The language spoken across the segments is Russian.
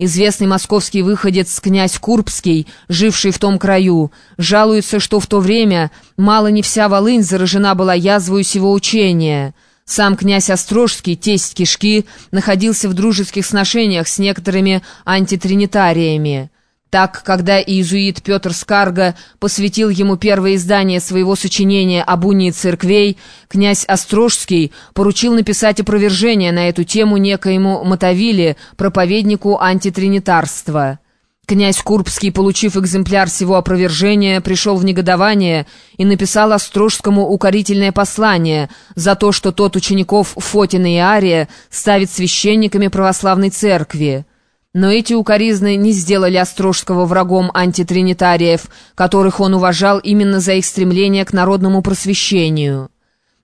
Известный московский выходец князь Курбский, живший в том краю, жалуется, что в то время мало не вся Волынь заражена была язвою сего учения. Сам князь Острожский, тесть кишки, находился в дружеских сношениях с некоторыми антитринитариями. Так, когда иезуит Петр Скарга посвятил ему первое издание своего сочинения об унии церквей, князь Острожский поручил написать опровержение на эту тему некоему Мотовиле, проповеднику антитринитарства. Князь Курбский, получив экземпляр всего опровержения, пришел в негодование и написал Острожскому укорительное послание за то, что тот учеников Фотина и Ария ставит священниками православной церкви. Но эти укоризны не сделали Острожского врагом антитринитариев, которых он уважал именно за их стремление к народному просвещению.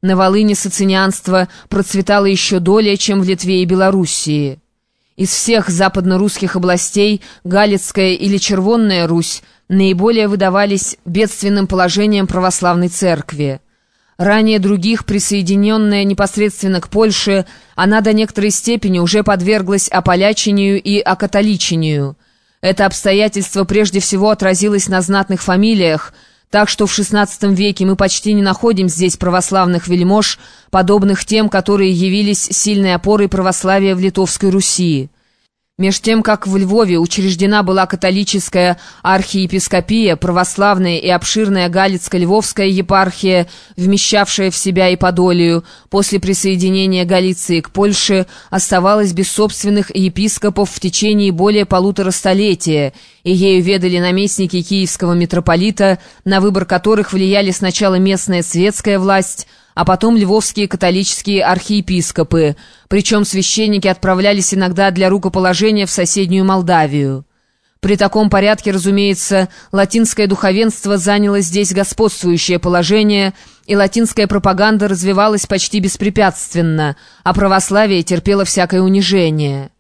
На Волыне социнианство процветало еще долее, чем в Литве и Белоруссии. Из всех западно-русских областей Галицкая или Червонная Русь наиболее выдавались бедственным положением православной церкви. Ранее других, присоединенная непосредственно к Польше, она до некоторой степени уже подверглась ополячению и окатоличению. Это обстоятельство прежде всего отразилось на знатных фамилиях, так что в XVI веке мы почти не находим здесь православных вельмож, подобных тем, которые явились сильной опорой православия в Литовской Руси. Меж тем, как в Львове учреждена была католическая архиепископия, православная и обширная Галицко-Львовская епархия, вмещавшая в себя и Подолию, после присоединения Галиции к Польше оставалась без собственных епископов в течение более полутора столетия, и ею ведали наместники киевского митрополита, на выбор которых влияли сначала местная светская власть, а потом львовские католические архиепископы, причем священники отправлялись иногда для рукоположения в соседнюю Молдавию. При таком порядке, разумеется, латинское духовенство заняло здесь господствующее положение, и латинская пропаганда развивалась почти беспрепятственно, а православие терпело всякое унижение.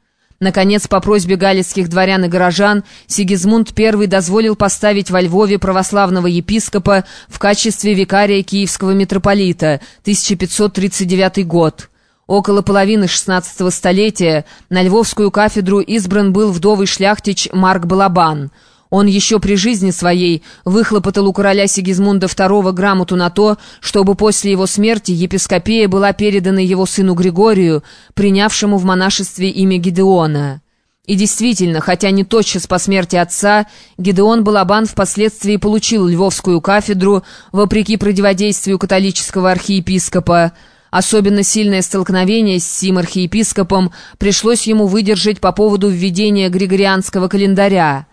Наконец, по просьбе галицких дворян и горожан, Сигизмунд I дозволил поставить во Львове православного епископа в качестве викария киевского митрополита, 1539 год. Около половины XVI столетия на Львовскую кафедру избран был вдовый шляхтич Марк Балабан – он еще при жизни своей выхлопотал у короля Сигизмунда II грамоту на то, чтобы после его смерти епископия была передана его сыну Григорию, принявшему в монашестве имя Гидеона. И действительно, хотя не тотчас по смерти отца, Гидеон Балабан впоследствии получил Львовскую кафедру, вопреки противодействию католического архиепископа. Особенно сильное столкновение с сим архиепископом пришлось ему выдержать по поводу введения Григорианского календаря.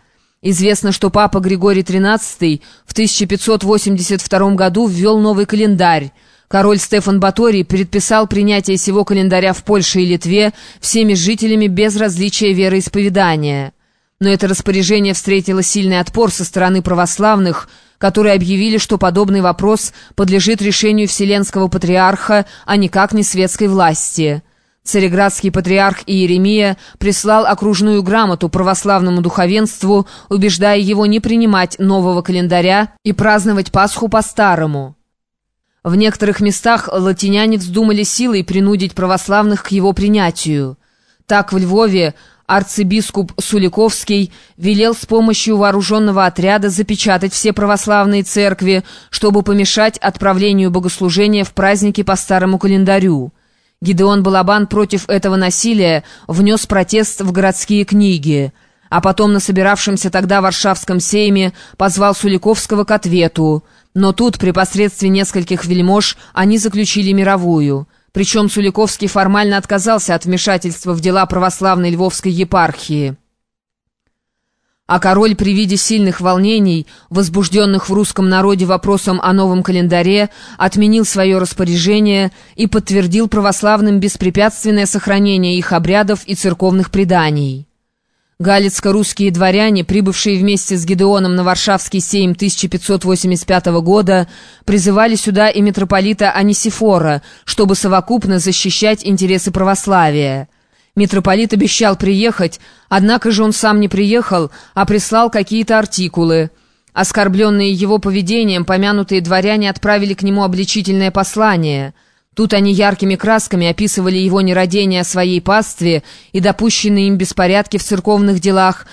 Известно, что папа Григорий XIII в 1582 году ввел новый календарь. Король Стефан Баторий предписал принятие сего календаря в Польше и Литве всеми жителями без различия вероисповедания. Но это распоряжение встретило сильный отпор со стороны православных, которые объявили, что подобный вопрос подлежит решению Вселенского Патриарха, а никак не светской власти. Цареградский патриарх Иеремия прислал окружную грамоту православному духовенству, убеждая его не принимать нового календаря и праздновать Пасху по-старому. В некоторых местах латиняне вздумали силой принудить православных к его принятию. Так в Львове арцибискуп Суликовский велел с помощью вооруженного отряда запечатать все православные церкви, чтобы помешать отправлению богослужения в праздники по старому календарю. Гидеон Балабан против этого насилия внес протест в городские книги, а потом на собиравшемся тогда Варшавском сейме позвал Суликовского к ответу. Но тут, при посредстве нескольких вельмож, они заключили мировую. Причем Суликовский формально отказался от вмешательства в дела православной Львовской епархии. А король при виде сильных волнений, возбужденных в русском народе вопросом о новом календаре, отменил свое распоряжение и подтвердил православным беспрепятственное сохранение их обрядов и церковных преданий. Галицко-русские дворяне, прибывшие вместе с Гедеоном на Варшавский сейм 1585 года, призывали сюда и митрополита Анисифора, чтобы совокупно защищать интересы православия. Митрополит обещал приехать, однако же он сам не приехал, а прислал какие-то артикулы. Оскорбленные его поведением, помянутые дворяне отправили к нему обличительное послание. Тут они яркими красками описывали его нерадение о своей пастве и допущенные им беспорядки в церковных делах,